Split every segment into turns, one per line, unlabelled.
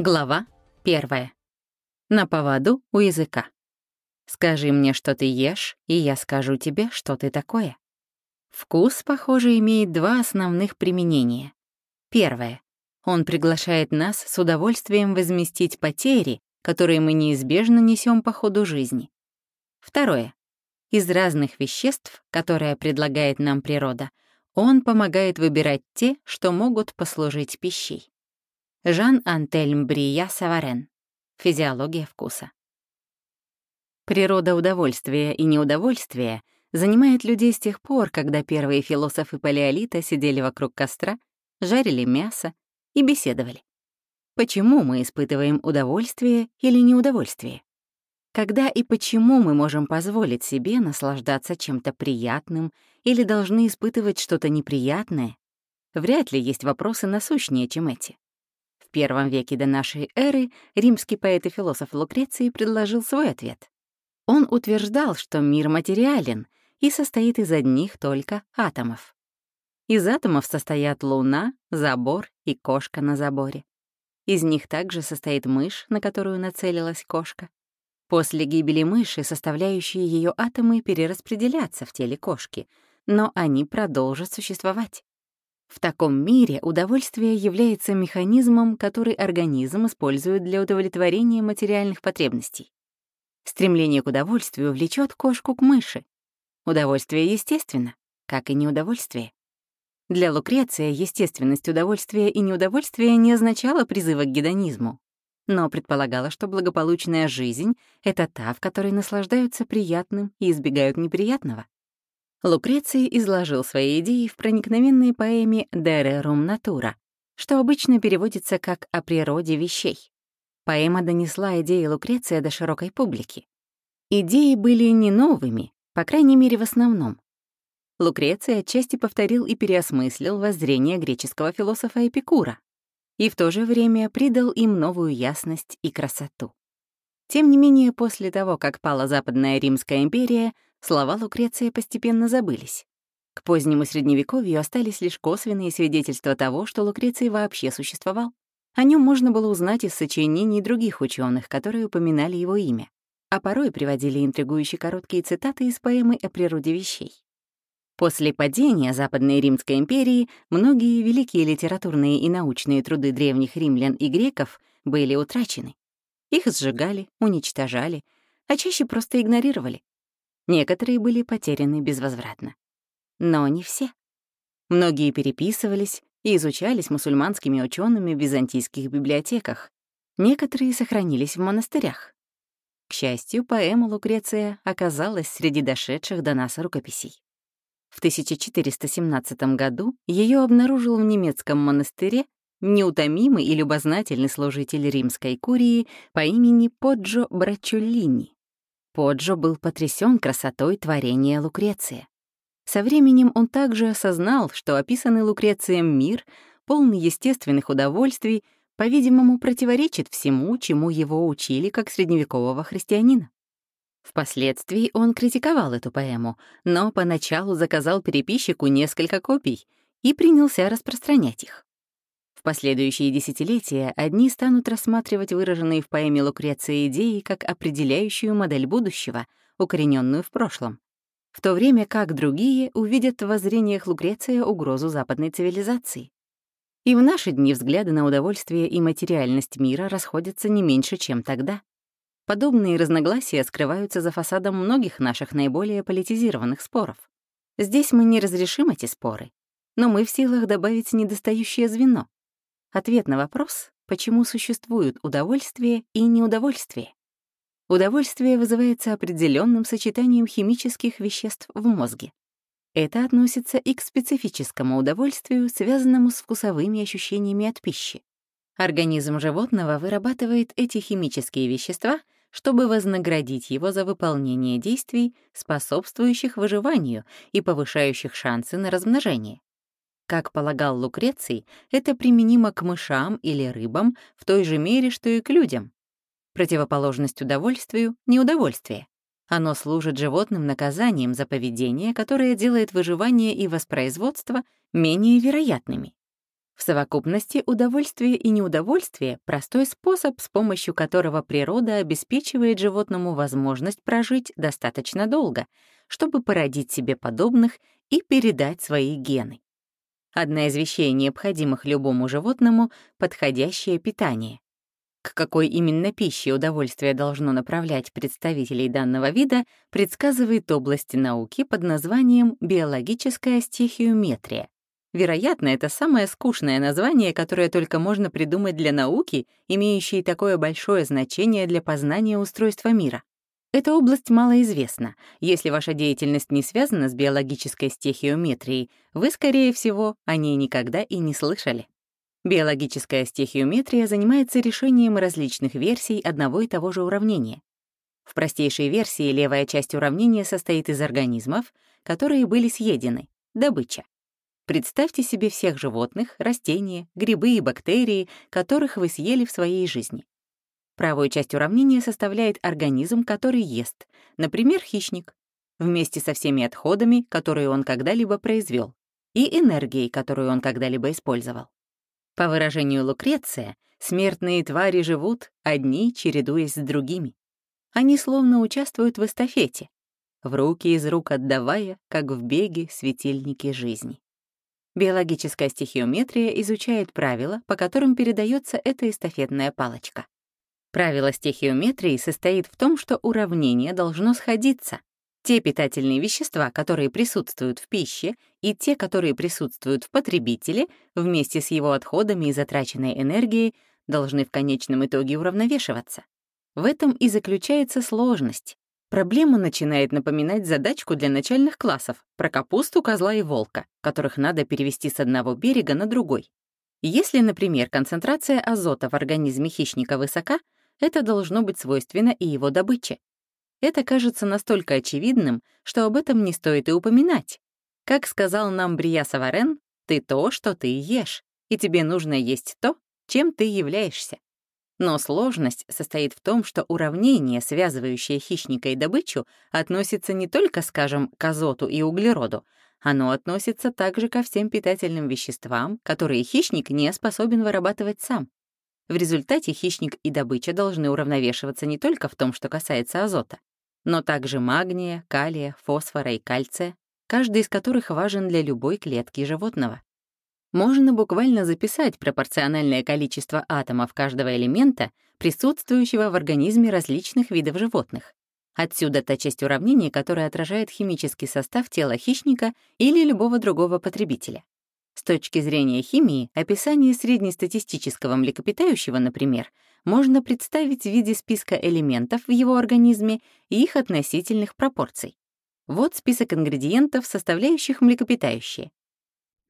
Глава первая. На поводу у языка. Скажи мне, что ты ешь, и я скажу тебе, что ты такое. Вкус, похоже, имеет два основных применения. Первое. Он приглашает нас с удовольствием возместить потери, которые мы неизбежно несем по ходу жизни. Второе. Из разных веществ, которые предлагает нам природа, он помогает выбирать те, что могут послужить пищей. Жан-Антельм Брия Саварен. Физиология вкуса. Природа удовольствия и неудовольствия занимает людей с тех пор, когда первые философы палеолита сидели вокруг костра, жарили мясо и беседовали. Почему мы испытываем удовольствие или неудовольствие? Когда и почему мы можем позволить себе наслаждаться чем-то приятным или должны испытывать что-то неприятное? Вряд ли есть вопросы насущнее, чем эти. В первом веке до нашей эры римский поэт и философ Лукреций предложил свой ответ. Он утверждал, что мир материален и состоит из одних только атомов. Из атомов состоят луна, забор и кошка на заборе. Из них также состоит мышь, на которую нацелилась кошка. После гибели мыши составляющие ее атомы перераспределятся в теле кошки, но они продолжат существовать. В таком мире удовольствие является механизмом, который организм использует для удовлетворения материальных потребностей. Стремление к удовольствию влечет кошку к мыши. Удовольствие естественно, как и неудовольствие. Для Лукреция естественность удовольствия и неудовольствия не означала призыва к гедонизму, но предполагала, что благополучная жизнь — это та, в которой наслаждаются приятным и избегают неприятного. Лукреций изложил свои идеи в проникновенной поэме «Дере рум натура», что обычно переводится как «о природе вещей». Поэма донесла идеи Лукреция до широкой публики. Идеи были не новыми, по крайней мере, в основном. Лукреций отчасти повторил и переосмыслил воззрение греческого философа Эпикура и в то же время придал им новую ясность и красоту. Тем не менее, после того, как пала Западная Римская империя, слова Лукреция постепенно забылись. К позднему Средневековью остались лишь косвенные свидетельства того, что Лукреций вообще существовал. О нем можно было узнать из сочинений других ученых, которые упоминали его имя, а порой приводили интригующие короткие цитаты из поэмы о природе вещей. После падения Западной Римской империи многие великие литературные и научные труды древних римлян и греков были утрачены. Их сжигали, уничтожали, а чаще просто игнорировали. Некоторые были потеряны безвозвратно. Но не все. Многие переписывались и изучались мусульманскими учеными в византийских библиотеках. Некоторые сохранились в монастырях. К счастью, поэма Лукреция оказалась среди дошедших до нас рукописей. В 1417 году ее обнаружил в немецком монастыре неутомимый и любознательный служитель римской курии по имени Поджо Брачуллини. Поджо был потрясен красотой творения Лукреция. Со временем он также осознал, что описанный Лукрецием мир, полный естественных удовольствий, по-видимому, противоречит всему, чему его учили как средневекового христианина. Впоследствии он критиковал эту поэму, но поначалу заказал переписчику несколько копий и принялся распространять их. В последующие десятилетия одни станут рассматривать выраженные в поэме Лукреция идеи как определяющую модель будущего, укорененную в прошлом, в то время как другие увидят в воззрениях Лукреция угрозу западной цивилизации. И в наши дни взгляды на удовольствие и материальность мира расходятся не меньше, чем тогда. Подобные разногласия скрываются за фасадом многих наших наиболее политизированных споров. Здесь мы не разрешим эти споры, но мы в силах добавить недостающее звено Ответ на вопрос, почему существуют удовольствие и неудовольствие. Удовольствие вызывается определенным сочетанием химических веществ в мозге. Это относится и к специфическому удовольствию, связанному с вкусовыми ощущениями от пищи. Организм животного вырабатывает эти химические вещества, чтобы вознаградить его за выполнение действий, способствующих выживанию и повышающих шансы на размножение. Как полагал Лукреций, это применимо к мышам или рыбам в той же мере, что и к людям. Противоположность удовольствию — неудовольствие. Оно служит животным наказанием за поведение, которое делает выживание и воспроизводство менее вероятными. В совокупности удовольствие и неудовольствие — простой способ, с помощью которого природа обеспечивает животному возможность прожить достаточно долго, чтобы породить себе подобных и передать свои гены. Одна из вещей, необходимых любому животному — подходящее питание. К какой именно пище удовольствие должно направлять представителей данного вида, предсказывает область науки под названием биологическая стихиометрия. Вероятно, это самое скучное название, которое только можно придумать для науки, имеющей такое большое значение для познания устройства мира. Эта область малоизвестна. Если ваша деятельность не связана с биологической стехиометрией, вы, скорее всего, о ней никогда и не слышали. Биологическая стехиометрия занимается решением различных версий одного и того же уравнения. В простейшей версии левая часть уравнения состоит из организмов, которые были съедены, добыча. Представьте себе всех животных, растения, грибы и бактерии, которых вы съели в своей жизни. Правую часть уравнения составляет организм, который ест, например, хищник, вместе со всеми отходами, которые он когда-либо произвел, и энергией, которую он когда-либо использовал. По выражению Лукреция, смертные твари живут, одни чередуясь с другими. Они словно участвуют в эстафете, в руки из рук отдавая, как в беге светильники жизни. Биологическая стихиометрия изучает правила, по которым передается эта эстафетная палочка. Правило стихиометрии состоит в том, что уравнение должно сходиться. Те питательные вещества, которые присутствуют в пище, и те, которые присутствуют в потребителе, вместе с его отходами и затраченной энергией, должны в конечном итоге уравновешиваться. В этом и заключается сложность. Проблема начинает напоминать задачку для начальных классов про капусту, козла и волка, которых надо перевести с одного берега на другой. Если, например, концентрация азота в организме хищника высока, это должно быть свойственно и его добыче. Это кажется настолько очевидным, что об этом не стоит и упоминать. Как сказал нам Брия Саварен, ты то, что ты ешь, и тебе нужно есть то, чем ты являешься. Но сложность состоит в том, что уравнение, связывающее хищника и добычу, относится не только, скажем, к азоту и углероду, оно относится также ко всем питательным веществам, которые хищник не способен вырабатывать сам. В результате хищник и добыча должны уравновешиваться не только в том, что касается азота, но также магния, калия, фосфора и кальция, каждый из которых важен для любой клетки животного. Можно буквально записать пропорциональное количество атомов каждого элемента, присутствующего в организме различных видов животных. Отсюда та часть уравнения, которая отражает химический состав тела хищника или любого другого потребителя. С точки зрения химии, описание среднестатистического млекопитающего, например, можно представить в виде списка элементов в его организме и их относительных пропорций. Вот список ингредиентов, составляющих млекопитающие.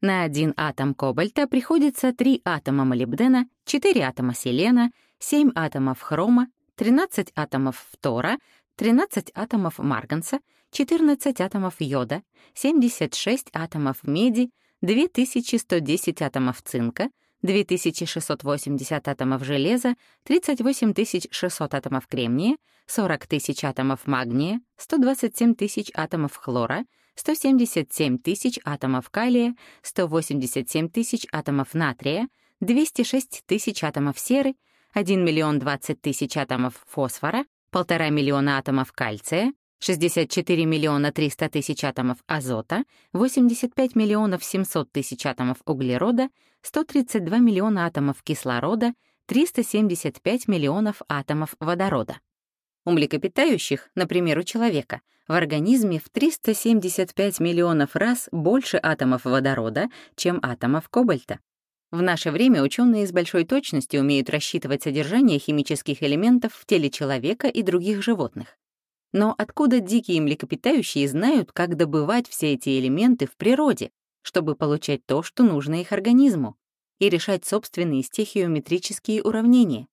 На один атом кобальта приходится 3 атома молибдена, 4 атома селена, 7 атомов хрома, 13 атомов фтора, 13 атомов марганца, 14 атомов йода, 76 атомов меди, 2110 атомов цинка, 2680 атомов железа, 38 600 атомов кремния, 40 тысяч атомов магния, 127 тысяч атомов хлора, 177 тысяч атомов калия, 187 тысяч атомов натрия, 206 тысяч атомов серы, 1 миллион 20 тысяч атомов фосфора, 1,5 миллиона атомов кальция, 64 миллиона 300 тысяч атомов азота, 85 миллионов 700 тысяч атомов углерода, 132 миллиона атомов кислорода, 375 миллионов атомов водорода. У млекопитающих, например, у человека, в организме в 375 миллионов раз больше атомов водорода, чем атомов кобальта. В наше время ученые с большой точностью умеют рассчитывать содержание химических элементов в теле человека и других животных. Но откуда дикие млекопитающие знают, как добывать все эти элементы в природе, чтобы получать то, что нужно их организму, и решать собственные стихиометрические уравнения?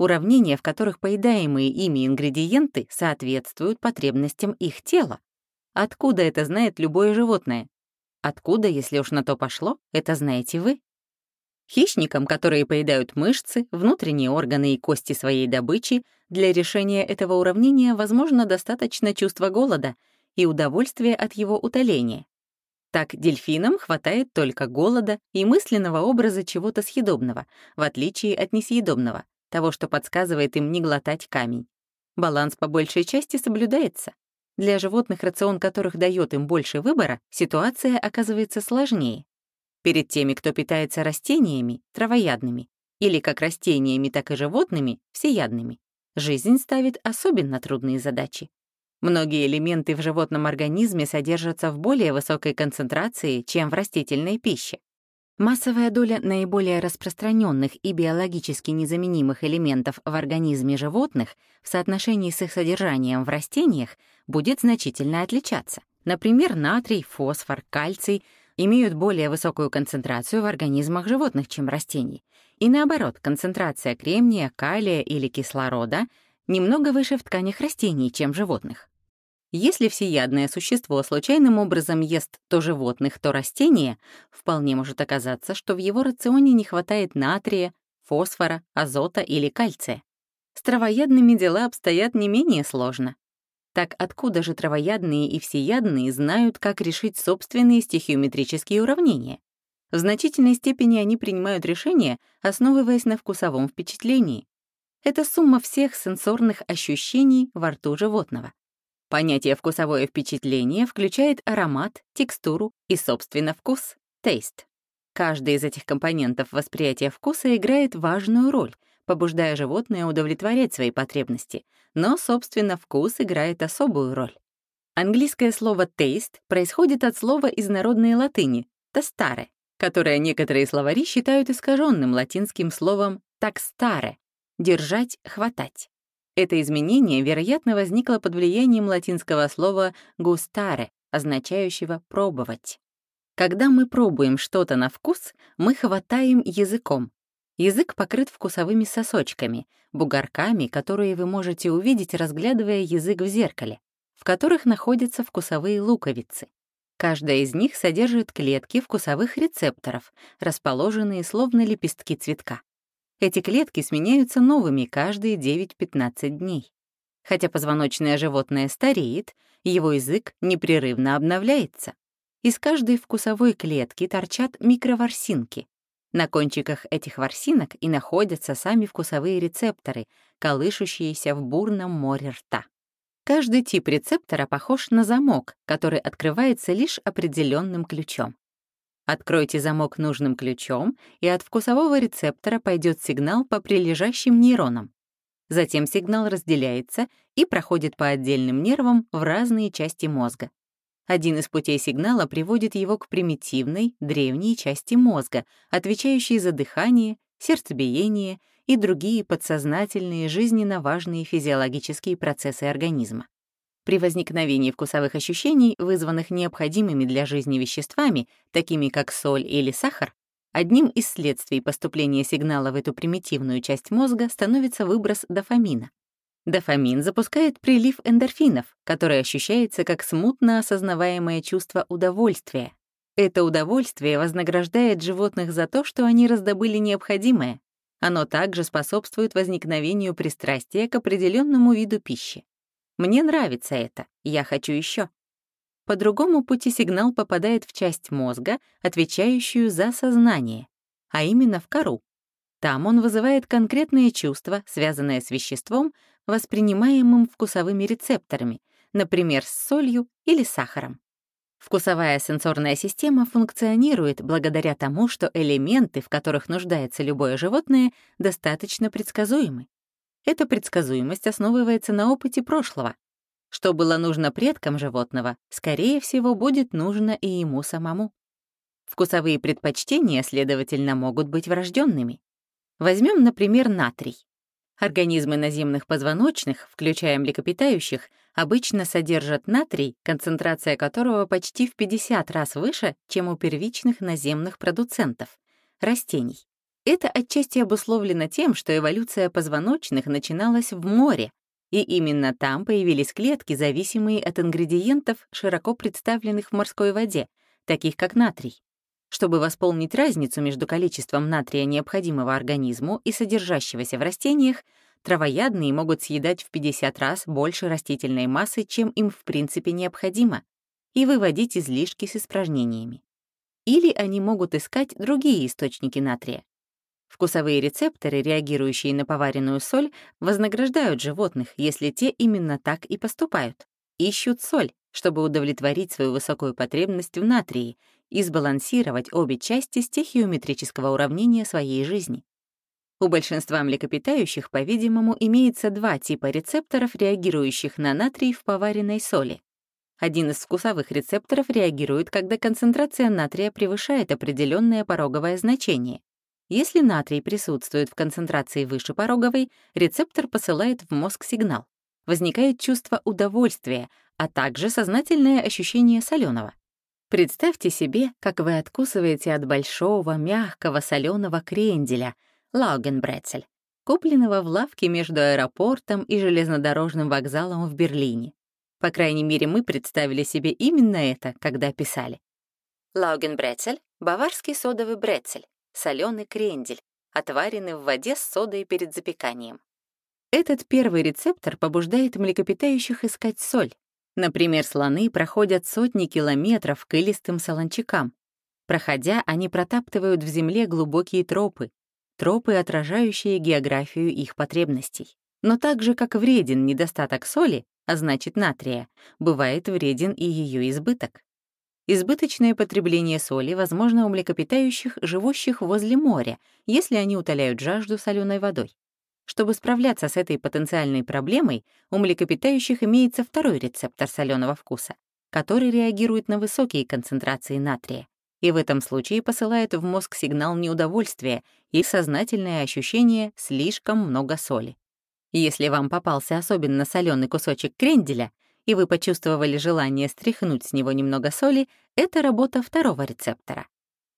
уравнения, в которых поедаемые ими ингредиенты соответствуют потребностям их тела. Откуда это знает любое животное? Откуда, если уж на то пошло, это знаете вы? Хищникам, которые поедают мышцы, внутренние органы и кости своей добычи, для решения этого уравнения возможно достаточно чувства голода и удовольствия от его утоления. Так дельфинам хватает только голода и мысленного образа чего-то съедобного, в отличие от несъедобного, того, что подсказывает им не глотать камень. Баланс по большей части соблюдается. Для животных, рацион которых дает им больше выбора, ситуация оказывается сложнее. Перед теми, кто питается растениями, травоядными, или как растениями, так и животными, всеядными, жизнь ставит особенно трудные задачи. Многие элементы в животном организме содержатся в более высокой концентрации, чем в растительной пище. Массовая доля наиболее распространенных и биологически незаменимых элементов в организме животных в соотношении с их содержанием в растениях будет значительно отличаться. Например, натрий, фосфор, кальций имеют более высокую концентрацию в организмах животных, чем растений. И наоборот, концентрация кремния, калия или кислорода немного выше в тканях растений, чем животных. Если всеядное существо случайным образом ест то животных, то растения, вполне может оказаться, что в его рационе не хватает натрия, фосфора, азота или кальция. С травоядными дела обстоят не менее сложно. Так откуда же травоядные и всеядные знают, как решить собственные стихиометрические уравнения? В значительной степени они принимают решения, основываясь на вкусовом впечатлении. Это сумма всех сенсорных ощущений во рту животного. Понятие «вкусовое впечатление» включает аромат, текстуру и, собственно, вкус — taste. Каждый из этих компонентов восприятия вкуса играет важную роль, побуждая животное удовлетворять свои потребности, но, собственно, вкус играет особую роль. Английское слово taste происходит от слова из народной латыни «tastare», которое некоторые словари считают искаженным латинским словом «taxtare» — «держать, хватать». Это изменение, вероятно, возникло под влиянием латинского слова «gustare», означающего «пробовать». Когда мы пробуем что-то на вкус, мы хватаем языком. Язык покрыт вкусовыми сосочками, бугорками, которые вы можете увидеть, разглядывая язык в зеркале, в которых находятся вкусовые луковицы. Каждая из них содержит клетки вкусовых рецепторов, расположенные словно лепестки цветка. Эти клетки сменяются новыми каждые 9-15 дней. Хотя позвоночное животное стареет, его язык непрерывно обновляется. Из каждой вкусовой клетки торчат микроворсинки. На кончиках этих ворсинок и находятся сами вкусовые рецепторы, колышущиеся в бурном море рта. Каждый тип рецептора похож на замок, который открывается лишь определенным ключом. Откройте замок нужным ключом, и от вкусового рецептора пойдет сигнал по прилежащим нейронам. Затем сигнал разделяется и проходит по отдельным нервам в разные части мозга. Один из путей сигнала приводит его к примитивной, древней части мозга, отвечающей за дыхание, сердцебиение и другие подсознательные жизненно важные физиологические процессы организма. При возникновении вкусовых ощущений, вызванных необходимыми для жизни веществами, такими как соль или сахар, одним из следствий поступления сигнала в эту примитивную часть мозга становится выброс дофамина. Дофамин запускает прилив эндорфинов, который ощущается как смутно осознаваемое чувство удовольствия. Это удовольствие вознаграждает животных за то, что они раздобыли необходимое. Оно также способствует возникновению пристрастия к определенному виду пищи. Мне нравится это, я хочу еще. По другому пути сигнал попадает в часть мозга, отвечающую за сознание, а именно в кору. Там он вызывает конкретные чувства, связанные с веществом, воспринимаемым вкусовыми рецепторами, например, с солью или сахаром. Вкусовая сенсорная система функционирует благодаря тому, что элементы, в которых нуждается любое животное, достаточно предсказуемы. Эта предсказуемость основывается на опыте прошлого. Что было нужно предкам животного, скорее всего, будет нужно и ему самому. Вкусовые предпочтения, следовательно, могут быть врожденными. Возьмем, например, натрий. Организмы наземных позвоночных, включая млекопитающих, обычно содержат натрий, концентрация которого почти в 50 раз выше, чем у первичных наземных продуцентов — растений. Это отчасти обусловлено тем, что эволюция позвоночных начиналась в море, и именно там появились клетки, зависимые от ингредиентов, широко представленных в морской воде, таких как натрий. Чтобы восполнить разницу между количеством натрия, необходимого организму, и содержащегося в растениях, травоядные могут съедать в 50 раз больше растительной массы, чем им в принципе необходимо. и выводить излишки с испражнениями. Или они могут искать другие источники натрия. Вкусовые рецепторы, реагирующие на поваренную соль, вознаграждают животных, если те именно так и поступают. Ищут соль, чтобы удовлетворить свою высокую потребность в натрии и сбалансировать обе части стихиометрического уравнения своей жизни. У большинства млекопитающих, по-видимому, имеется два типа рецепторов, реагирующих на натрий в поваренной соли. Один из вкусовых рецепторов реагирует, когда концентрация натрия превышает определенное пороговое значение. Если натрий присутствует в концентрации выше пороговой, рецептор посылает в мозг сигнал. Возникает чувство удовольствия, а также сознательное ощущение соленого. Представьте себе, как вы откусываете от большого, мягкого, соленого кренделя — Лаугенбрецель, купленного в лавке между аэропортом и железнодорожным вокзалом в Берлине. По крайней мере, мы представили себе именно это, когда писали. Лаугенбрецель — баварский содовый брецель, соленый крендель, отваренный в воде с содой перед запеканием. Этот первый рецептор побуждает млекопитающих искать соль. Например, слоны проходят сотни километров к илистым солончакам. Проходя, они протаптывают в земле глубокие тропы, тропы, отражающие географию их потребностей. Но так же, как вреден недостаток соли, а значит натрия, бывает вреден и ее избыток. Избыточное потребление соли возможно у млекопитающих, живущих возле моря, если они утоляют жажду соленой водой. Чтобы справляться с этой потенциальной проблемой, у млекопитающих имеется второй рецептор соленого вкуса, который реагирует на высокие концентрации натрия и в этом случае посылает в мозг сигнал неудовольствия и сознательное ощущение «слишком много соли». Если вам попался особенно соленый кусочек кренделя, и вы почувствовали желание стряхнуть с него немного соли, это работа второго рецептора.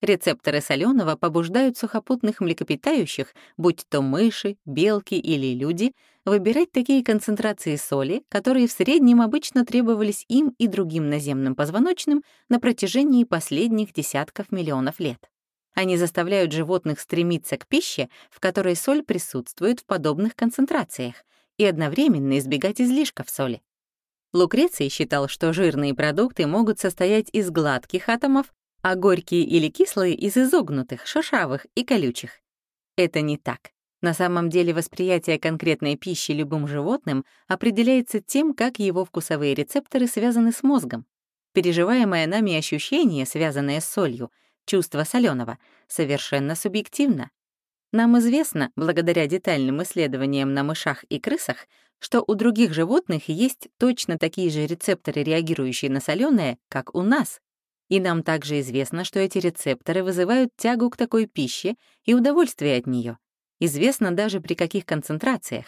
Рецепторы соленого побуждают сухопутных млекопитающих, будь то мыши, белки или люди, выбирать такие концентрации соли, которые в среднем обычно требовались им и другим наземным позвоночным на протяжении последних десятков миллионов лет. Они заставляют животных стремиться к пище, в которой соль присутствует в подобных концентрациях, и одновременно избегать излишков соли. Лукреций считал, что жирные продукты могут состоять из гладких атомов, а горькие или кислые — из изогнутых, шершавых и колючих. Это не так. На самом деле восприятие конкретной пищи любым животным определяется тем, как его вкусовые рецепторы связаны с мозгом. Переживаемое нами ощущение, связанное с солью, чувство соленого, совершенно субъективно. Нам известно, благодаря детальным исследованиям на мышах и крысах, что у других животных есть точно такие же рецепторы, реагирующие на соленое, как у нас, и нам также известно, что эти рецепторы вызывают тягу к такой пище и удовольствие от нее. Известно даже при каких концентрациях.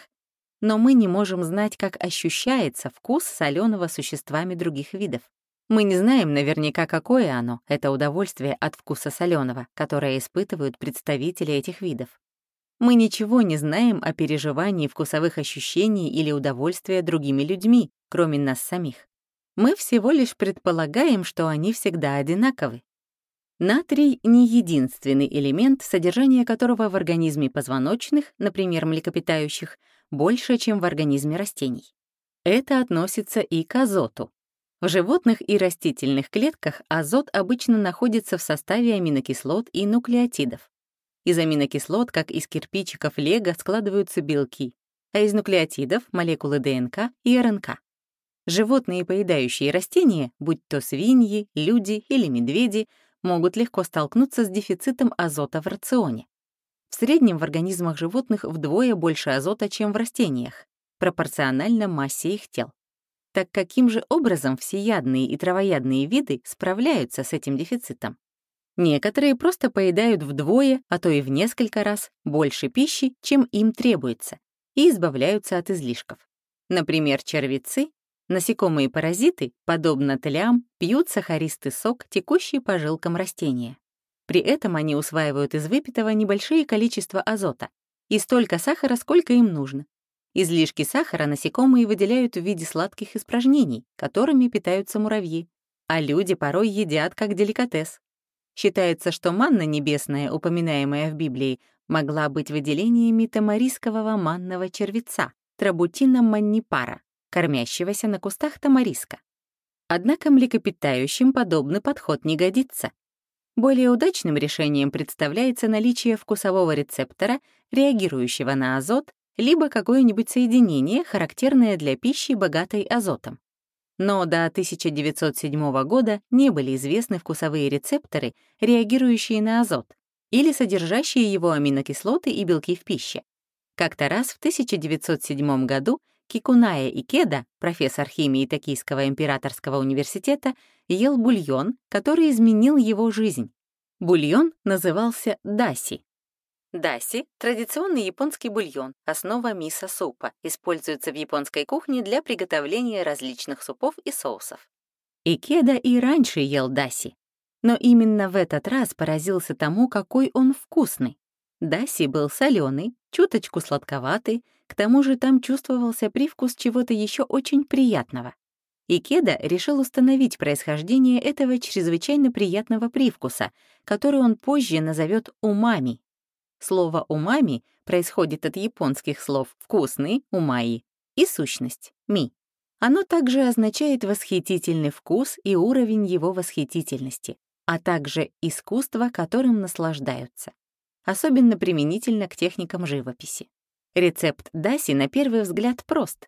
Но мы не можем знать, как ощущается вкус соленого существами других видов. Мы не знаем наверняка, какое оно, это удовольствие от вкуса соленого, которое испытывают представители этих видов. Мы ничего не знаем о переживании вкусовых ощущений или удовольствия другими людьми, кроме нас самих мы всего лишь предполагаем, что они всегда одинаковы. Натрий — не единственный элемент, содержание которого в организме позвоночных, например, млекопитающих, больше, чем в организме растений. Это относится и к азоту. В животных и растительных клетках азот обычно находится в составе аминокислот и нуклеотидов. Из аминокислот, как из кирпичиков лего, складываются белки, а из нуклеотидов — молекулы ДНК и РНК. Животные, поедающие растения, будь то свиньи, люди или медведи, могут легко столкнуться с дефицитом азота в рационе. В среднем в организмах животных вдвое больше азота, чем в растениях, пропорционально массе их тел. Так каким же образом всеядные и травоядные виды справляются с этим дефицитом? Некоторые просто поедают вдвое, а то и в несколько раз больше пищи, чем им требуется, и избавляются от излишков. Например, червецы Насекомые-паразиты, подобно тлям, пьют сахаристый сок, текущий по жилкам растения. При этом они усваивают из выпитого небольшие количества азота и столько сахара, сколько им нужно. Излишки сахара насекомые выделяют в виде сладких испражнений, которыми питаются муравьи, а люди порой едят как деликатес. Считается, что манна небесная, упоминаемая в Библии, могла быть выделениями тамарискового манного червеца, трабутина маннипара, кормящегося на кустах тамариска. Однако млекопитающим подобный подход не годится. Более удачным решением представляется наличие вкусового рецептора, реагирующего на азот, либо какое-нибудь соединение, характерное для пищи, богатой азотом. Но до 1907 года не были известны вкусовые рецепторы, реагирующие на азот, или содержащие его аминокислоты и белки в пище. Как-то раз в 1907 году Кикуная Икеда, профессор химии Токийского императорского университета, ел бульон, который изменил его жизнь. Бульон назывался даси. Даси — традиционный японский бульон, основа мисо-супа, используется в японской кухне для приготовления различных супов и соусов. Икеда и раньше ел даси, но именно в этот раз поразился тому, какой он вкусный. Даси был соленый, чуточку сладковатый, к тому же там чувствовался привкус чего-то еще очень приятного. Икеда решил установить происхождение этого чрезвычайно приятного привкуса, который он позже назовет умами. Слово «умами» происходит от японских слов «вкусный» — «умаи» и «сущность» — «ми». Оно также означает восхитительный вкус и уровень его восхитительности, а также искусство, которым наслаждаются. Особенно применительно к техникам живописи. Рецепт даси на первый взгляд прост.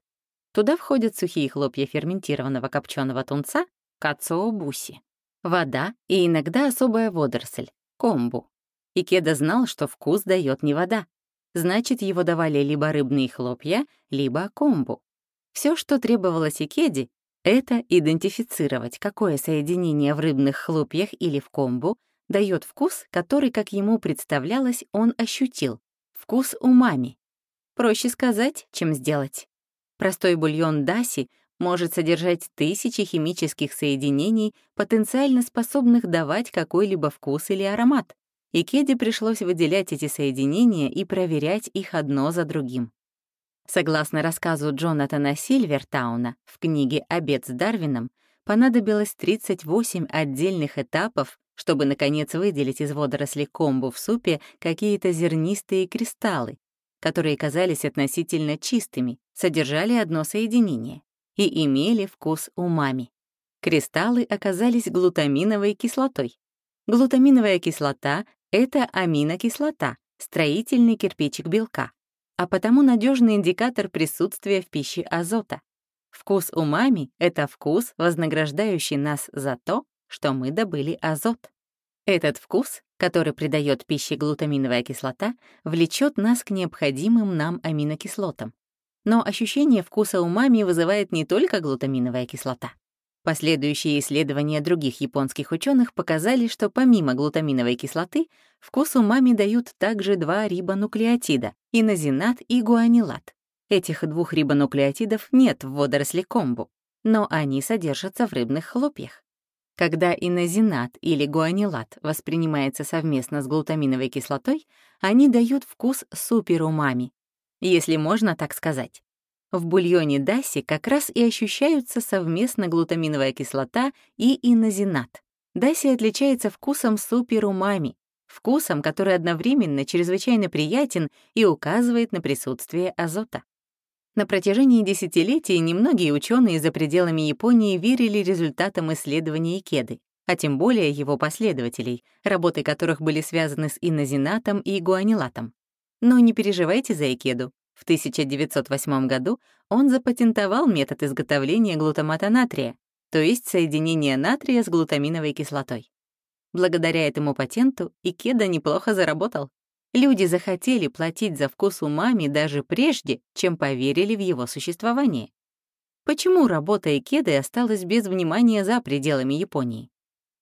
Туда входят сухие хлопья ферментированного копченого тунца, кацообуси, вода и иногда особая водоросль, комбу. Икеда знал, что вкус дает не вода. Значит, его давали либо рыбные хлопья, либо комбу. Все, что требовалось Икеде, это идентифицировать, какое соединение в рыбных хлопьях или в комбу дает вкус, который, как ему представлялось, он ощутил. Вкус умами. Проще сказать, чем сделать. Простой бульон даси может содержать тысячи химических соединений, потенциально способных давать какой-либо вкус или аромат и Кеди пришлось выделять эти соединения и проверять их одно за другим. Согласно рассказу Джонатана Сильвертауна в книге «Обед с Дарвином», понадобилось 38 отдельных этапов, чтобы, наконец, выделить из водорослей комбу в супе какие-то зернистые кристаллы, которые казались относительно чистыми, содержали одно соединение и имели вкус умами. Кристаллы оказались глутаминовой кислотой. Глутаминовая кислота это аминокислота, строительный кирпичик белка, а потому надежный индикатор присутствия в пище азота. Вкус умами — это вкус, вознаграждающий нас за то, что мы добыли азот. Этот вкус, который придает пище глутаминовая кислота, влечет нас к необходимым нам аминокислотам. Но ощущение вкуса умами вызывает не только глутаминовая кислота. Последующие исследования других японских ученых показали, что помимо глутаминовой кислоты, вкус умами дают также два рибонуклеотида — инозинат и гуанилат. Этих двух рибонуклеотидов нет в водоросле комбу, но они содержатся в рыбных хлопьях. Когда инозинат или гуанилат воспринимается совместно с глутаминовой кислотой, они дают вкус суперумами, если можно так сказать. В бульоне даси как раз и ощущаются совместно глутаминовая кислота и инозинат. Даси отличается вкусом суперумами, вкусом, который одновременно чрезвычайно приятен и указывает на присутствие азота. На протяжении десятилетий немногие ученые за пределами Японии верили результатам исследований Икеды, а тем более его последователей, работы которых были связаны с инозинатом и гуанилатом. Но не переживайте за Икеду. В 1908 году он запатентовал метод изготовления глутамата натрия, то есть соединение натрия с глутаминовой кислотой. Благодаря этому патенту Икеда неплохо заработал. Люди захотели платить за вкус умами даже прежде, чем поверили в его существование. Почему работа Икеды осталась без внимания за пределами Японии?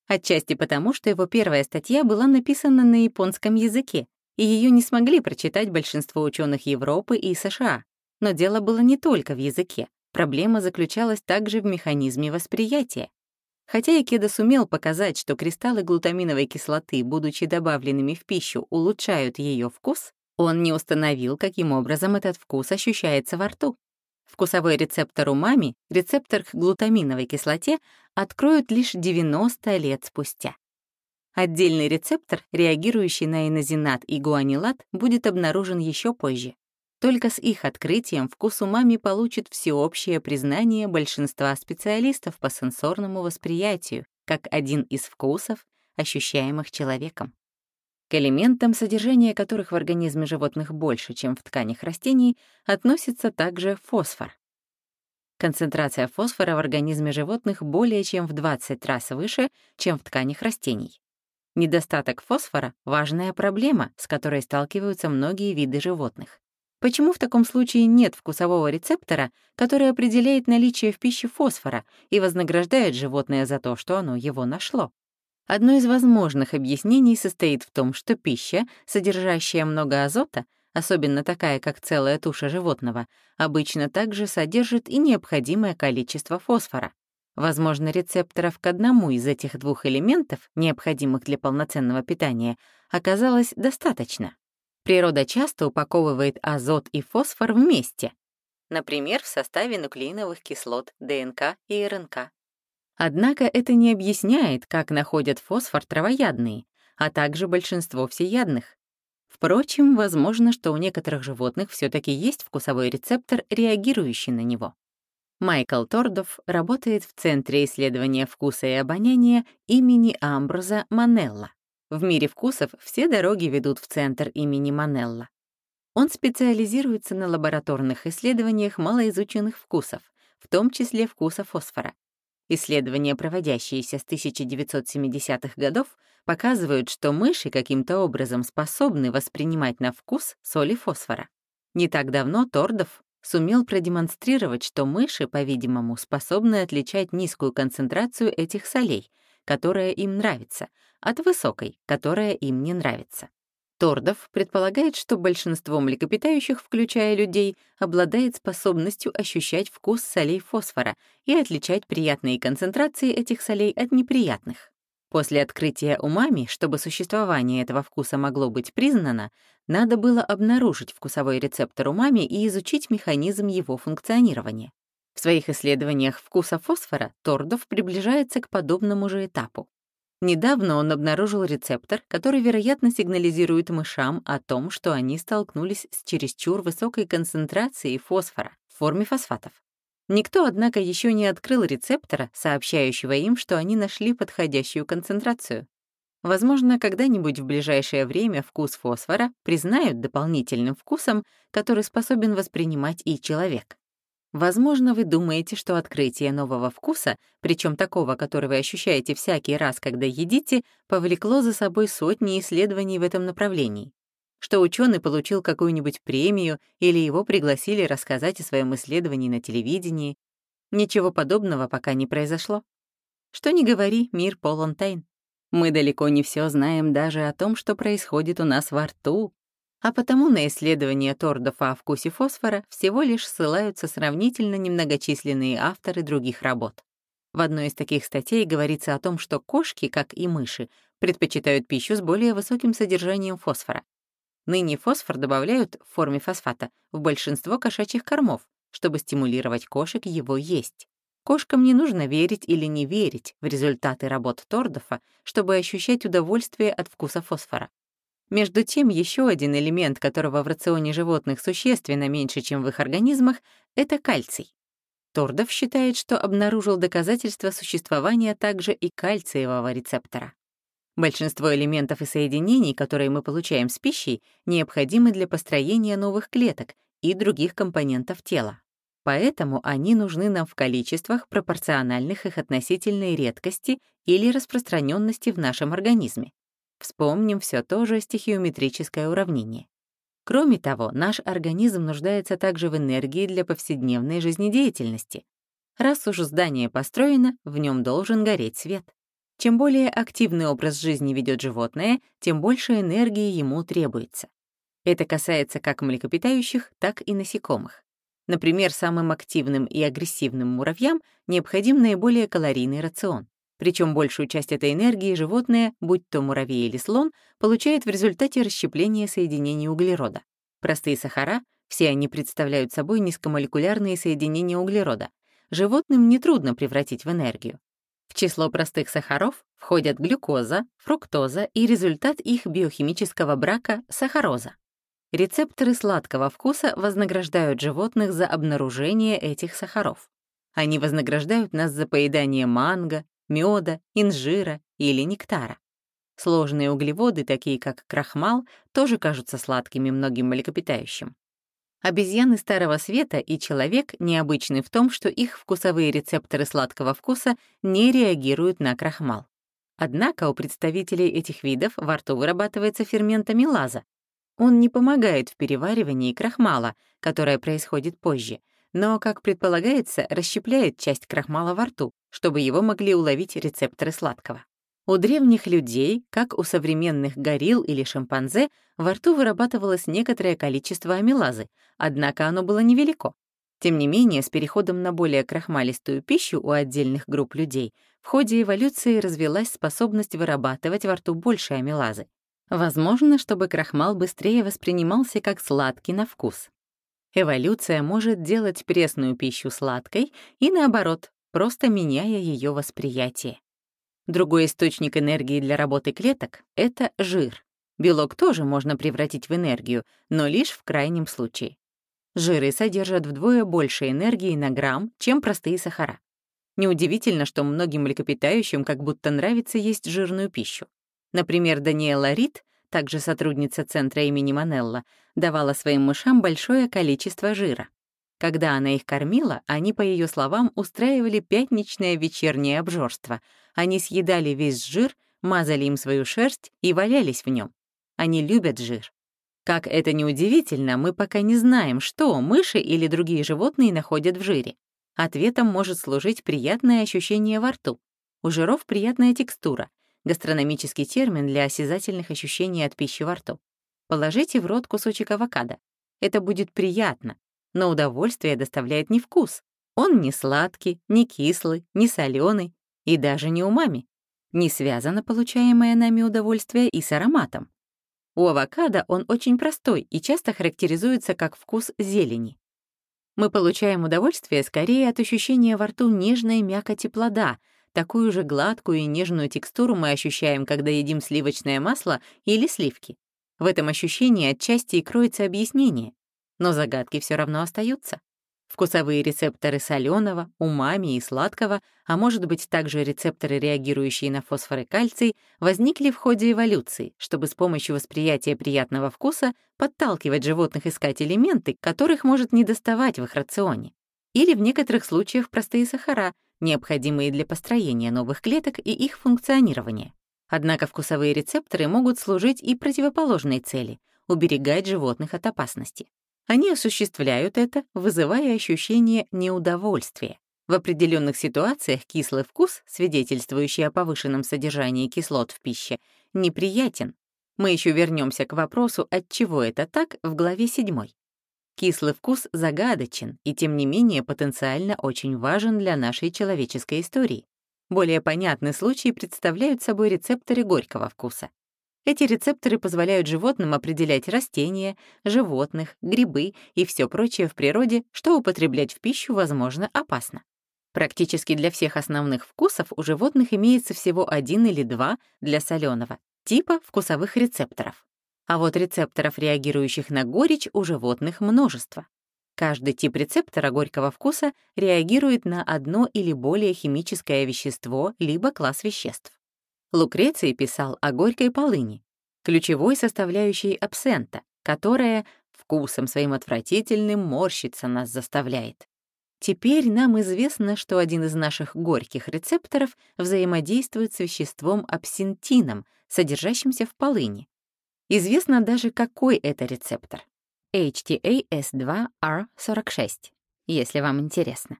Отчасти потому, что его первая статья была написана на японском языке, и ее не смогли прочитать большинство ученых Европы и США. Но дело было не только в языке. Проблема заключалась также в механизме восприятия. Хотя Икеда сумел показать, что кристаллы глутаминовой кислоты, будучи добавленными в пищу, улучшают ее вкус, он не установил, каким образом этот вкус ощущается во рту. Вкусовой рецептор умами, рецептор к глутаминовой кислоте, откроют лишь 90 лет спустя. Отдельный рецептор, реагирующий на инозинат и гуанилат, будет обнаружен еще позже. Только с их открытием вкус умами получит всеобщее признание большинства специалистов по сенсорному восприятию как один из вкусов, ощущаемых человеком. К элементам, содержания которых в организме животных больше, чем в тканях растений, относится также фосфор. Концентрация фосфора в организме животных более чем в 20 раз выше, чем в тканях растений. Недостаток фосфора — важная проблема, с которой сталкиваются многие виды животных. Почему в таком случае нет вкусового рецептора, который определяет наличие в пище фосфора и вознаграждает животное за то, что оно его нашло? Одно из возможных объяснений состоит в том, что пища, содержащая много азота, особенно такая, как целая туша животного, обычно также содержит и необходимое количество фосфора. Возможно, рецепторов к одному из этих двух элементов, необходимых для полноценного питания, оказалось достаточно. Природа часто упаковывает азот и фосфор вместе, например, в составе нуклеиновых кислот ДНК и РНК. Однако это не объясняет, как находят фосфор травоядные, а также большинство всеядных. Впрочем, возможно, что у некоторых животных все таки есть вкусовой рецептор, реагирующий на него. Майкл Тордов работает в Центре исследования вкуса и обоняния имени Амброза Манелла. В мире вкусов все дороги ведут в Центр имени Манелла. Он специализируется на лабораторных исследованиях малоизученных вкусов, в том числе вкуса фосфора. Исследования, проводящиеся с 1970-х годов, показывают, что мыши каким-то образом способны воспринимать на вкус соли фосфора. Не так давно Тордов сумел продемонстрировать, что мыши, по-видимому, способны отличать низкую концентрацию этих солей, которая им нравится, от высокой, которая им не нравится. Тордов предполагает, что большинство млекопитающих, включая людей, обладает способностью ощущать вкус солей фосфора и отличать приятные концентрации этих солей от неприятных. После открытия умами, чтобы существование этого вкуса могло быть признано, надо было обнаружить вкусовой рецептор умами и изучить механизм его функционирования. В своих исследованиях вкуса фосфора Тордов приближается к подобному же этапу. Недавно он обнаружил рецептор, который, вероятно, сигнализирует мышам о том, что они столкнулись с чересчур высокой концентрацией фосфора в форме фосфатов. Никто, однако, еще не открыл рецептора, сообщающего им, что они нашли подходящую концентрацию. Возможно, когда-нибудь в ближайшее время вкус фосфора признают дополнительным вкусом, который способен воспринимать и человек. Возможно, вы думаете, что открытие нового вкуса, причем такого, который вы ощущаете всякий раз, когда едите, повлекло за собой сотни исследований в этом направлении. Что ученый получил какую-нибудь премию или его пригласили рассказать о своем исследовании на телевидении. Ничего подобного пока не произошло. Что ни говори, мир полон тайн. Мы далеко не все знаем даже о том, что происходит у нас во рту, а потому на исследования Тордофа о вкусе фосфора всего лишь ссылаются сравнительно немногочисленные авторы других работ. В одной из таких статей говорится о том, что кошки, как и мыши, предпочитают пищу с более высоким содержанием фосфора. Ныне фосфор добавляют в форме фосфата в большинство кошачьих кормов, чтобы стимулировать кошек его есть. Кошкам не нужно верить или не верить в результаты работ Тордофа, чтобы ощущать удовольствие от вкуса фосфора. Между тем, еще один элемент, которого в рационе животных существенно меньше, чем в их организмах, это кальций. Тордов считает, что обнаружил доказательства существования также и кальциевого рецептора. Большинство элементов и соединений, которые мы получаем с пищей, необходимы для построения новых клеток и других компонентов тела. Поэтому они нужны нам в количествах, пропорциональных их относительной редкости или распространенности в нашем организме. Вспомним все то же стихиометрическое уравнение. Кроме того, наш организм нуждается также в энергии для повседневной жизнедеятельности. Раз уж здание построено, в нем должен гореть свет. Чем более активный образ жизни ведет животное, тем больше энергии ему требуется. Это касается как млекопитающих, так и насекомых. Например, самым активным и агрессивным муравьям необходим наиболее калорийный рацион. Причем большую часть этой энергии животное, будь то муравей или слон, получает в результате расщепления соединений углерода. Простые сахара, все они представляют собой низкомолекулярные соединения углерода, животным нетрудно превратить в энергию. В число простых сахаров входят глюкоза, фруктоза и результат их биохимического брака — сахароза. Рецепторы сладкого вкуса вознаграждают животных за обнаружение этих сахаров. Они вознаграждают нас за поедание манго, меда, инжира или нектара. Сложные углеводы, такие как крахмал, тоже кажутся сладкими многим млекопитающим. Обезьяны Старого Света и человек необычны в том, что их вкусовые рецепторы сладкого вкуса не реагируют на крахмал. Однако у представителей этих видов во рту вырабатывается фермент амилаза. Он не помогает в переваривании крахмала, которое происходит позже, но, как предполагается, расщепляет часть крахмала во рту, чтобы его могли уловить рецепторы сладкого. У древних людей, как у современных горилл или шимпанзе, во рту вырабатывалось некоторое количество амилазы, однако оно было невелико. Тем не менее, с переходом на более крахмалистую пищу у отдельных групп людей в ходе эволюции развилась способность вырабатывать во рту больше амилазы. Возможно, чтобы крахмал быстрее воспринимался как сладкий на вкус. Эволюция может делать пресную пищу сладкой и, наоборот, просто меняя ее восприятие. Другой источник энергии для работы клеток — это жир. Белок тоже можно превратить в энергию, но лишь в крайнем случае. Жиры содержат вдвое больше энергии на грамм, чем простые сахара. Неудивительно, что многим млекопитающим как будто нравится есть жирную пищу. Например, Даниэла Рид, также сотрудница центра имени Манелла, давала своим мышам большое количество жира. Когда она их кормила, они, по ее словам, устраивали пятничное вечернее обжорство. Они съедали весь жир, мазали им свою шерсть и валялись в нем. Они любят жир. Как это ни удивительно, мы пока не знаем, что мыши или другие животные находят в жире. Ответом может служить приятное ощущение во рту. У жиров приятная текстура, гастрономический термин для осязательных ощущений от пищи во рту. Положите в рот кусочек авокадо. Это будет приятно, но удовольствие доставляет не вкус. Он не сладкий, не кислый, не соленый и даже не умами. Не связано получаемое нами удовольствие и с ароматом. У авокадо он очень простой и часто характеризуется как вкус зелени. Мы получаем удовольствие скорее от ощущения во рту нежной мякоти плода, такую же гладкую и нежную текстуру мы ощущаем, когда едим сливочное масло или сливки. В этом ощущении отчасти и кроется объяснение. Но загадки все равно остаются. Вкусовые рецепторы соленого, умами и сладкого, а может быть также рецепторы, реагирующие на фосфор и кальций, возникли в ходе эволюции, чтобы с помощью восприятия приятного вкуса подталкивать животных искать элементы, которых может не доставать в их рационе. Или в некоторых случаях простые сахара, необходимые для построения новых клеток и их функционирования. Однако вкусовые рецепторы могут служить и противоположной цели — уберегать животных от опасности. Они осуществляют это, вызывая ощущение неудовольствия. В определенных ситуациях кислый вкус, свидетельствующий о повышенном содержании кислот в пище, неприятен. Мы еще вернемся к вопросу, от чего это так, в главе 7. Кислый вкус загадочен и, тем не менее, потенциально очень важен для нашей человеческой истории. Более понятный случай представляют собой рецепторы горького вкуса. Эти рецепторы позволяют животным определять растения, животных, грибы и все прочее в природе, что употреблять в пищу, возможно, опасно. Практически для всех основных вкусов у животных имеется всего один или два для соленого типа вкусовых рецепторов. А вот рецепторов, реагирующих на горечь, у животных множество. Каждый тип рецептора горького вкуса реагирует на одно или более химическое вещество либо класс веществ. Лукреций писал о горькой полыни, ключевой составляющей абсента, которая вкусом своим отвратительным морщиться нас заставляет. Теперь нам известно, что один из наших горьких рецепторов взаимодействует с веществом абсентином, содержащимся в полыни. Известно даже, какой это рецептор. HTAS2R46, если вам интересно.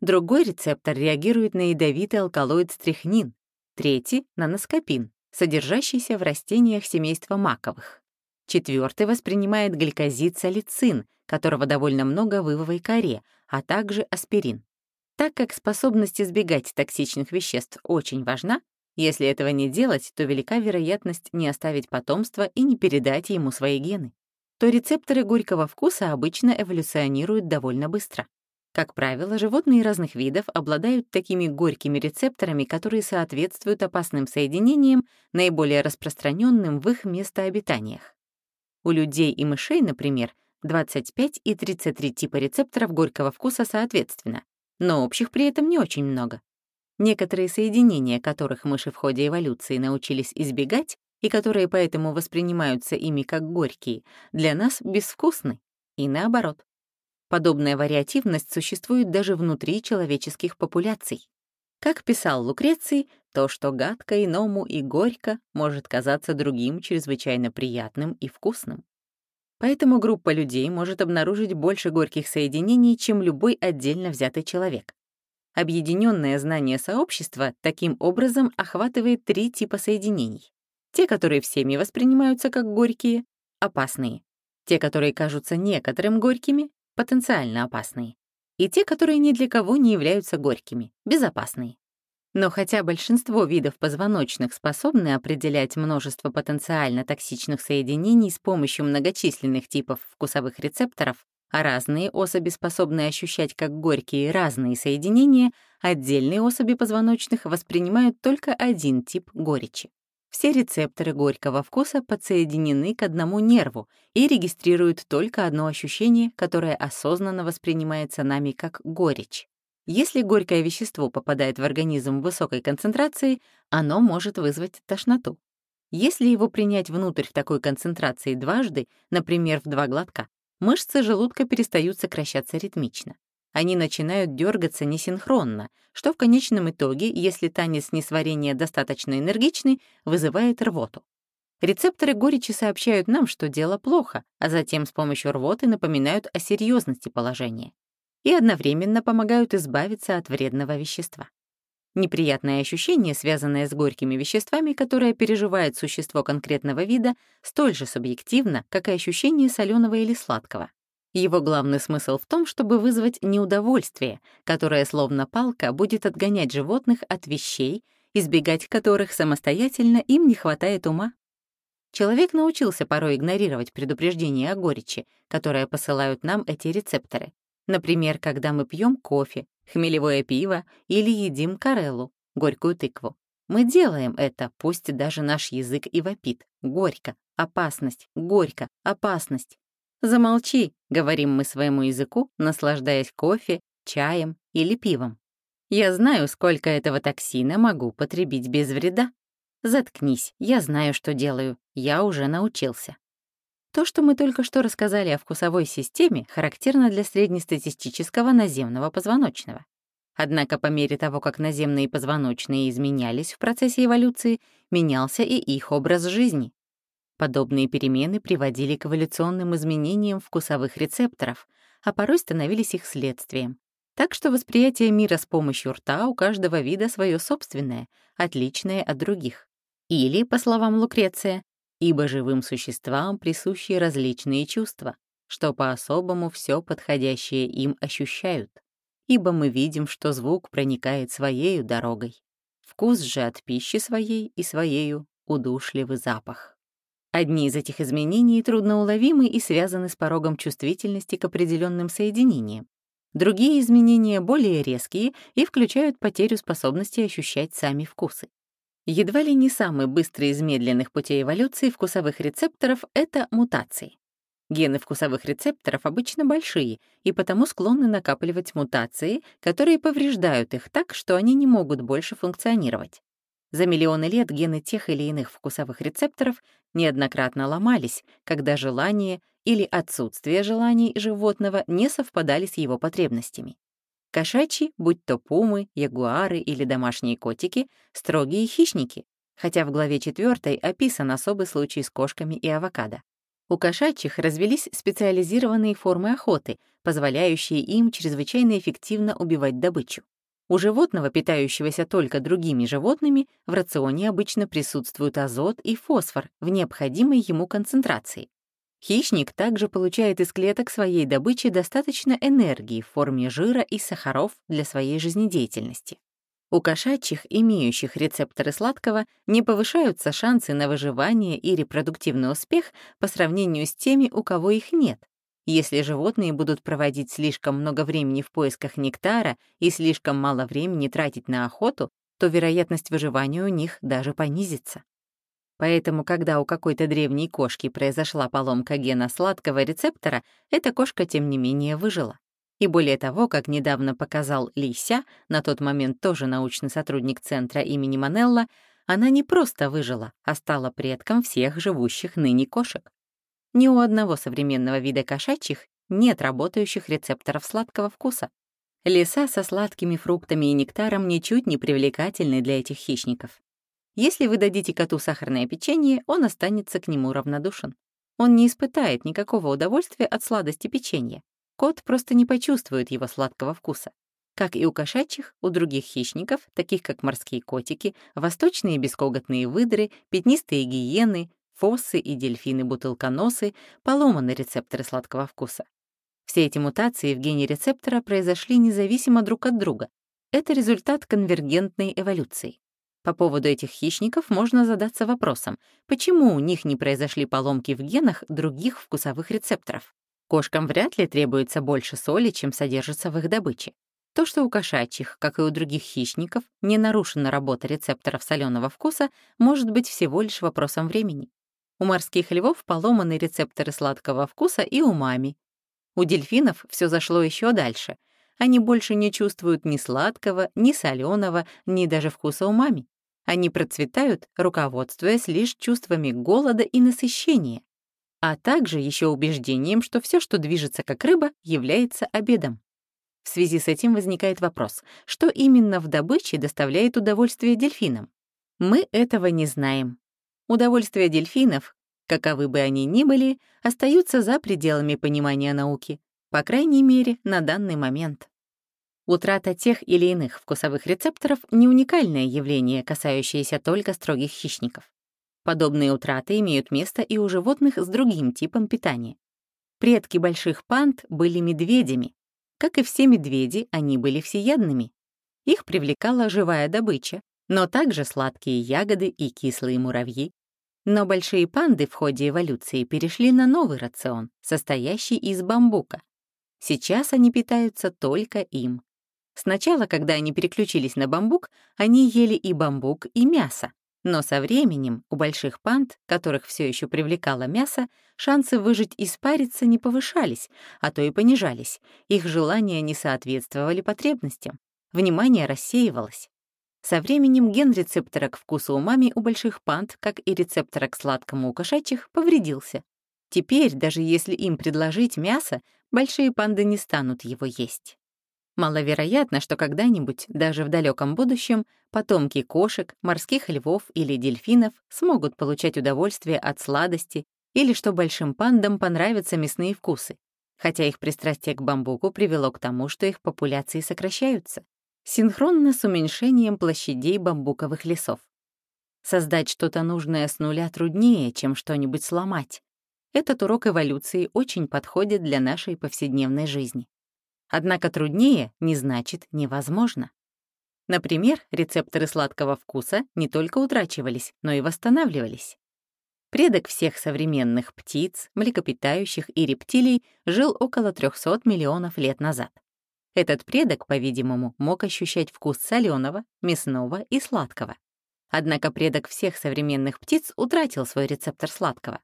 Другой рецептор реагирует на ядовитый алкалоид стрихнин, Третий — наноскопин, содержащийся в растениях семейства маковых. Четвертый воспринимает гликозид-салицин, которого довольно много в ивовой коре, а также аспирин. Так как способность избегать токсичных веществ очень важна, если этого не делать, то велика вероятность не оставить потомство и не передать ему свои гены. То рецепторы горького вкуса обычно эволюционируют довольно быстро. Как правило, животные разных видов обладают такими горькими рецепторами, которые соответствуют опасным соединениям, наиболее распространенным в их местообитаниях. У людей и мышей, например, 25 и 33 типа рецепторов горького вкуса соответственно, но общих при этом не очень много. Некоторые соединения, которых мыши в ходе эволюции научились избегать и которые поэтому воспринимаются ими как горькие, для нас безвкусны, и наоборот. Подобная вариативность существует даже внутри человеческих популяций. Как писал Лукреций, то, что гадко иному и горько, может казаться другим чрезвычайно приятным и вкусным. Поэтому группа людей может обнаружить больше горьких соединений, чем любой отдельно взятый человек. Объединенное знание сообщества таким образом охватывает три типа соединений. Те, которые всеми воспринимаются как горькие, опасные. Те, которые кажутся некоторым горькими, потенциально опасные. И те, которые ни для кого не являются горькими, безопасные. Но хотя большинство видов позвоночных способны определять множество потенциально токсичных соединений с помощью многочисленных типов вкусовых рецепторов, а разные особи способны ощущать как горькие разные соединения, отдельные особи позвоночных воспринимают только один тип горечи. Все рецепторы горького вкуса подсоединены к одному нерву и регистрируют только одно ощущение, которое осознанно воспринимается нами как горечь. Если горькое вещество попадает в организм в высокой концентрации, оно может вызвать тошноту. Если его принять внутрь в такой концентрации дважды, например, в два глотка, мышцы желудка перестают сокращаться ритмично. Они начинают дергаться несинхронно, что в конечном итоге, если танец несварения достаточно энергичный, вызывает рвоту. Рецепторы горечи сообщают нам, что дело плохо, а затем с помощью рвоты напоминают о серьезности положения и одновременно помогают избавиться от вредного вещества. Неприятное ощущение, связанное с горькими веществами, которое переживает существо конкретного вида, столь же субъективно, как и ощущение соленого или сладкого. Его главный смысл в том, чтобы вызвать неудовольствие, которое, словно палка, будет отгонять животных от вещей, избегать которых самостоятельно им не хватает ума. Человек научился порой игнорировать предупреждения о горечи, которые посылают нам эти рецепторы. Например, когда мы пьем кофе, хмелевое пиво или едим кареллу, горькую тыкву. Мы делаем это, пусть даже наш язык и вопит. Горько, опасность, горько, опасность. «Замолчи», — говорим мы своему языку, наслаждаясь кофе, чаем или пивом. «Я знаю, сколько этого токсина могу потребить без вреда. Заткнись, я знаю, что делаю, я уже научился». То, что мы только что рассказали о вкусовой системе, характерно для среднестатистического наземного позвоночного. Однако по мере того, как наземные позвоночные изменялись в процессе эволюции, менялся и их образ жизни. Подобные перемены приводили к эволюционным изменениям вкусовых рецепторов, а порой становились их следствием. Так что восприятие мира с помощью рта у каждого вида свое собственное, отличное от других. Или, по словам Лукреция, ибо живым существам присущи различные чувства, что по-особому все подходящее им ощущают, ибо мы видим, что звук проникает своею дорогой, вкус же от пищи своей и своею удушливый запах. Одни из этих изменений трудноуловимы и связаны с порогом чувствительности к определенным соединениям. Другие изменения более резкие и включают потерю способности ощущать сами вкусы. Едва ли не самый быстрый из медленных путей эволюции вкусовых рецепторов — это мутации. Гены вкусовых рецепторов обычно большие и потому склонны накапливать мутации, которые повреждают их так, что они не могут больше функционировать. За миллионы лет гены тех или иных вкусовых рецепторов неоднократно ломались, когда желание или отсутствие желаний животного не совпадали с его потребностями. Кошачьи, будь то пумы, ягуары или домашние котики, строгие хищники, хотя в главе 4 описан особый случай с кошками и авокадо. У кошачьих развелись специализированные формы охоты, позволяющие им чрезвычайно эффективно убивать добычу. У животного, питающегося только другими животными, в рационе обычно присутствуют азот и фосфор в необходимой ему концентрации. Хищник также получает из клеток своей добычи достаточно энергии в форме жира и сахаров для своей жизнедеятельности. У кошачьих, имеющих рецепторы сладкого, не повышаются шансы на выживание и репродуктивный успех по сравнению с теми, у кого их нет. Если животные будут проводить слишком много времени в поисках нектара и слишком мало времени тратить на охоту, то вероятность выживания у них даже понизится. Поэтому, когда у какой-то древней кошки произошла поломка гена сладкого рецептора, эта кошка, тем не менее, выжила. И более того, как недавно показал Лися, на тот момент тоже научный сотрудник центра имени Манелла, она не просто выжила, а стала предком всех живущих ныне кошек. Ни у одного современного вида кошачьих нет работающих рецепторов сладкого вкуса. Леса со сладкими фруктами и нектаром ничуть не привлекательны для этих хищников. Если вы дадите коту сахарное печенье, он останется к нему равнодушен. Он не испытает никакого удовольствия от сладости печенья. Кот просто не почувствует его сладкого вкуса. Как и у кошачьих, у других хищников, таких как морские котики, восточные бескоготные выдры, пятнистые гиены, фоссы и дельфины-бутылконосы, поломаны рецепторы сладкого вкуса. Все эти мутации в гене рецептора произошли независимо друг от друга. Это результат конвергентной эволюции. По поводу этих хищников можно задаться вопросом, почему у них не произошли поломки в генах других вкусовых рецепторов? Кошкам вряд ли требуется больше соли, чем содержится в их добыче. То, что у кошачьих, как и у других хищников, не нарушена работа рецепторов соленого вкуса, может быть всего лишь вопросом времени. У морских львов поломаны рецепторы сладкого вкуса и у мами, у дельфинов все зашло еще дальше. Они больше не чувствуют ни сладкого, ни соленого, ни даже вкуса умами. Они процветают, руководствуясь лишь чувствами голода и насыщения, а также еще убеждением, что все, что движется как рыба, является обедом. В связи с этим возникает вопрос, что именно в добыче доставляет удовольствие дельфинам? Мы этого не знаем. Удовольствие дельфинов, каковы бы они ни были, остаются за пределами понимания науки, по крайней мере, на данный момент. Утрата тех или иных вкусовых рецепторов — не уникальное явление, касающееся только строгих хищников. Подобные утраты имеют место и у животных с другим типом питания. Предки больших панд были медведями. Как и все медведи, они были всеядными. Их привлекала живая добыча, но также сладкие ягоды и кислые муравьи, но большие панды в ходе эволюции перешли на новый рацион, состоящий из бамбука. Сейчас они питаются только им. Сначала, когда они переключились на бамбук, они ели и бамбук, и мясо. Но со временем у больших панд, которых все еще привлекало мясо, шансы выжить и спариться не повышались, а то и понижались. Их желания не соответствовали потребностям. Внимание рассеивалось. Со временем ген рецептора к вкусу умами у больших панд, как и рецептора к сладкому у кошачьих, повредился. Теперь, даже если им предложить мясо, большие панды не станут его есть. Маловероятно, что когда-нибудь, даже в далеком будущем, потомки кошек, морских львов или дельфинов смогут получать удовольствие от сладости или что большим пандам понравятся мясные вкусы, хотя их пристрастие к бамбуку привело к тому, что их популяции сокращаются синхронно с уменьшением площадей бамбуковых лесов. Создать что-то нужное с нуля труднее, чем что-нибудь сломать. Этот урок эволюции очень подходит для нашей повседневной жизни. Однако труднее не значит невозможно. Например, рецепторы сладкого вкуса не только утрачивались, но и восстанавливались. Предок всех современных птиц, млекопитающих и рептилий жил около 300 миллионов лет назад. Этот предок, по-видимому, мог ощущать вкус соленого, мясного и сладкого. Однако предок всех современных птиц утратил свой рецептор сладкого.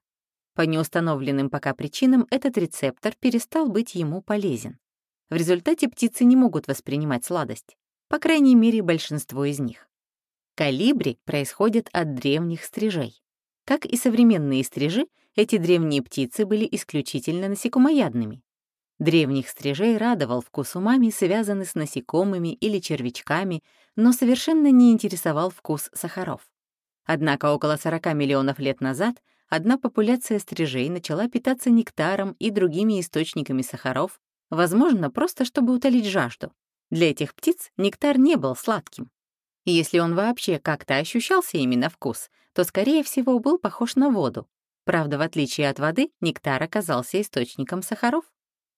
По неустановленным пока причинам этот рецептор перестал быть ему полезен. В результате птицы не могут воспринимать сладость, по крайней мере, большинство из них. Калибри происходят от древних стрижей. Как и современные стрижи, эти древние птицы были исключительно насекомоядными. Древних стрижей радовал вкус умами, связанный с насекомыми или червячками, но совершенно не интересовал вкус сахаров. Однако около 40 миллионов лет назад одна популяция стрижей начала питаться нектаром и другими источниками сахаров, возможно, просто чтобы утолить жажду. Для этих птиц нектар не был сладким. И если он вообще как-то ощущался именно вкус, то, скорее всего, был похож на воду. Правда, в отличие от воды, нектар оказался источником сахаров.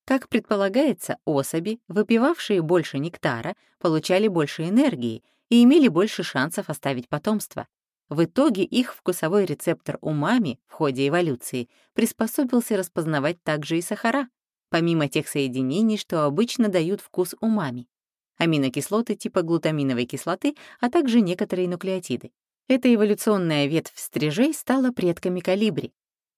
Как предполагается, особи, выпивавшие больше нектара, получали больше энергии и имели больше шансов оставить потомство. В итоге их вкусовой рецептор умами в ходе эволюции приспособился распознавать также и сахара, помимо тех соединений, что обычно дают вкус умами. Аминокислоты типа глутаминовой кислоты, а также некоторые нуклеотиды. Эта эволюционная ветвь стрижей стала предками калибри.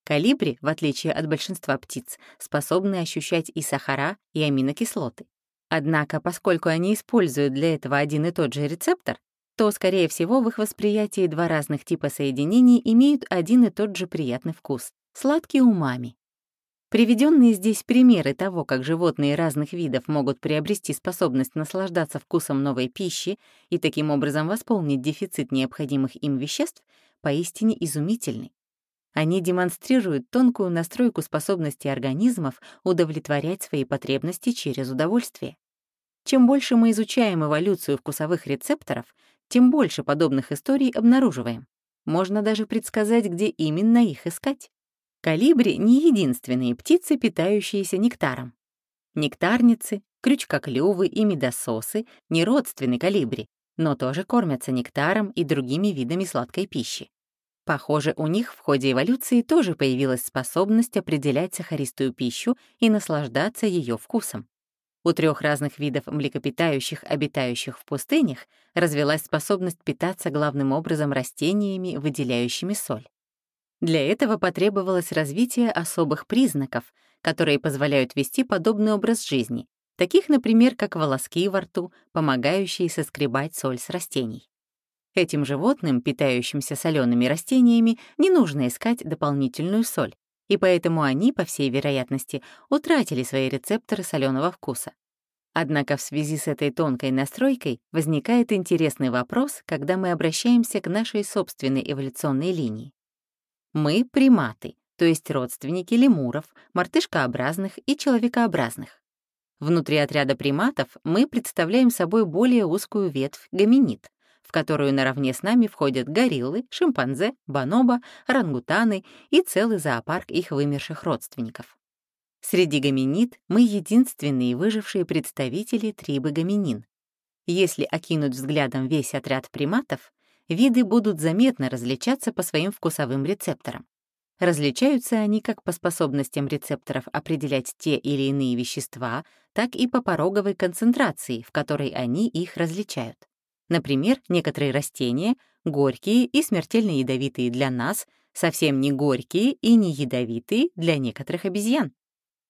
Калибри, в отличие от большинства птиц, способны ощущать и сахара, и аминокислоты. Однако, поскольку они используют для этого один и тот же рецептор, то, скорее всего, в их восприятии два разных типа соединений имеют один и тот же приятный вкус — сладкий умами. Приведенные здесь примеры того, как животные разных видов могут приобрести способность наслаждаться вкусом новой пищи и таким образом восполнить дефицит необходимых им веществ, поистине изумительны. Они демонстрируют тонкую настройку способности организмов удовлетворять свои потребности через удовольствие. Чем больше мы изучаем эволюцию вкусовых рецепторов, тем больше подобных историй обнаруживаем. Можно даже предсказать, где именно их искать. Калибри — не единственные птицы, питающиеся нектаром. Нектарницы, крючкоклювы и медососы не родственны калибри, но тоже кормятся нектаром и другими видами сладкой пищи. Похоже, у них в ходе эволюции тоже появилась способность определять сахаристую пищу и наслаждаться ее вкусом. У трех разных видов млекопитающих, обитающих в пустынях, развилась способность питаться главным образом растениями, выделяющими соль. Для этого потребовалось развитие особых признаков, которые позволяют вести подобный образ жизни, таких, например, как волоски во рту, помогающие соскребать соль с растений. Этим животным, питающимся солеными растениями, не нужно искать дополнительную соль и поэтому они, по всей вероятности, утратили свои рецепторы соленого вкуса. Однако в связи с этой тонкой настройкой возникает интересный вопрос, когда мы обращаемся к нашей собственной эволюционной линии. Мы — приматы, то есть родственники лемуров, мартышкообразных и человекообразных. Внутри отряда приматов мы представляем собой более узкую ветвь — гоминид, в которую наравне с нами входят гориллы, шимпанзе, бонобо, орангутаны и целый зоопарк их вымерших родственников. Среди гоминид мы единственные выжившие представители трибы гоминин. Если окинуть взглядом весь отряд приматов, виды будут заметно различаться по своим вкусовым рецепторам. Различаются они как по способностям рецепторов определять те или иные вещества, так и по пороговой концентрации, в которой они их различают. Например, некоторые растения, горькие и смертельно ядовитые для нас, совсем не горькие и не ядовитые для некоторых обезьян.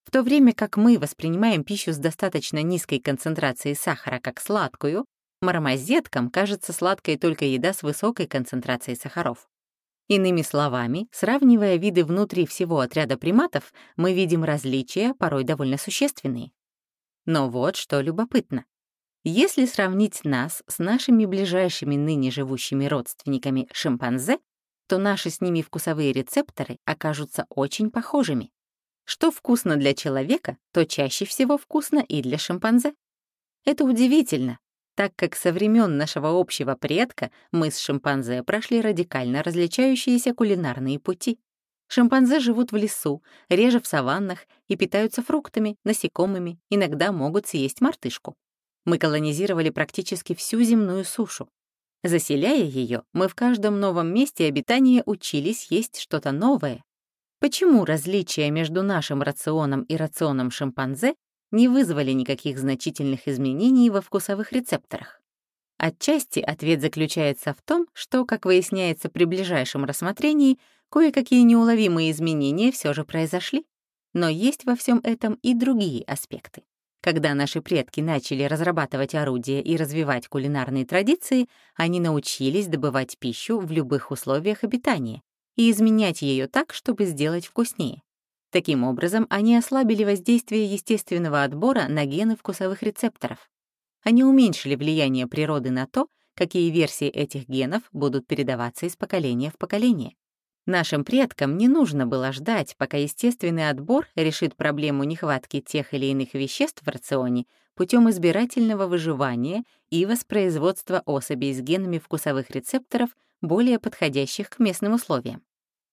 В то время как мы воспринимаем пищу с достаточно низкой концентрацией сахара как сладкую, мармозеткам кажется сладкой только еда с высокой концентрацией сахаров. Иными словами, сравнивая виды внутри всего отряда приматов, мы видим различия, порой довольно существенные. Но вот что любопытно. Если сравнить нас с нашими ближайшими ныне живущими родственниками шимпанзе, то наши с ними вкусовые рецепторы окажутся очень похожими. Что вкусно для человека, то чаще всего вкусно и для шимпанзе. Это удивительно, так как со времен нашего общего предка мы с шимпанзе прошли радикально различающиеся кулинарные пути. Шимпанзе живут в лесу, реже в саваннах и питаются фруктами, насекомыми, иногда могут съесть мартышку. Мы колонизировали практически всю земную сушу. Заселяя ее, мы в каждом новом месте обитания учились есть что-то новое. Почему различия между нашим рационом и рационом шимпанзе не вызвали никаких значительных изменений во вкусовых рецепторах? Отчасти ответ заключается в том, что, как выясняется при ближайшем рассмотрении, кое-какие неуловимые изменения все же произошли. Но есть во всем этом и другие аспекты. Когда наши предки начали разрабатывать орудия и развивать кулинарные традиции, они научились добывать пищу в любых условиях обитания и изменять ее так, чтобы сделать вкуснее. Таким образом, они ослабили воздействие естественного отбора на гены вкусовых рецепторов. Они уменьшили влияние природы на то, какие версии этих генов будут передаваться из поколения в поколение. Нашим предкам не нужно было ждать, пока естественный отбор решит проблему нехватки тех или иных веществ в рационе путем избирательного выживания и воспроизводства особей с генами вкусовых рецепторов, более подходящих к местным условиям.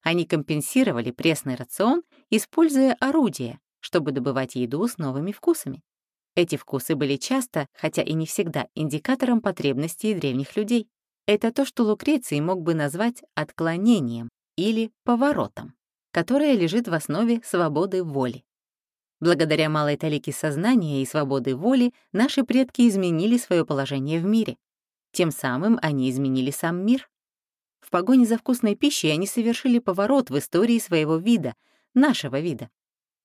Они компенсировали пресный рацион, используя орудия, чтобы добывать еду с новыми вкусами. Эти вкусы были часто, хотя и не всегда, индикатором потребностей древних людей. Это то, что Лукреций мог бы назвать отклонением или поворотом, которое лежит в основе свободы воли. Благодаря малой талике сознания и свободы воли наши предки изменили свое положение в мире. Тем самым они изменили сам мир. В погоне за вкусной пищей они совершили поворот в истории своего вида, нашего вида.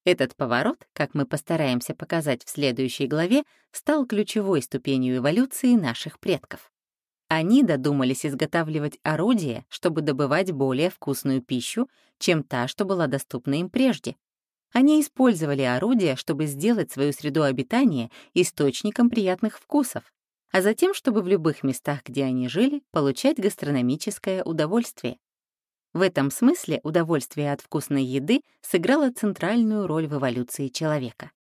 Этот поворот, как мы постараемся показать в следующей главе, стал ключевой ступенью эволюции наших предков. Они додумались изготавливать орудия, чтобы добывать более вкусную пищу, чем та, что была доступна им прежде. Они использовали орудия, чтобы сделать свою среду обитания источником приятных вкусов, а затем, чтобы в любых местах, где они жили, получать гастрономическое удовольствие. В этом смысле удовольствие от вкусной еды сыграло центральную роль в эволюции человека.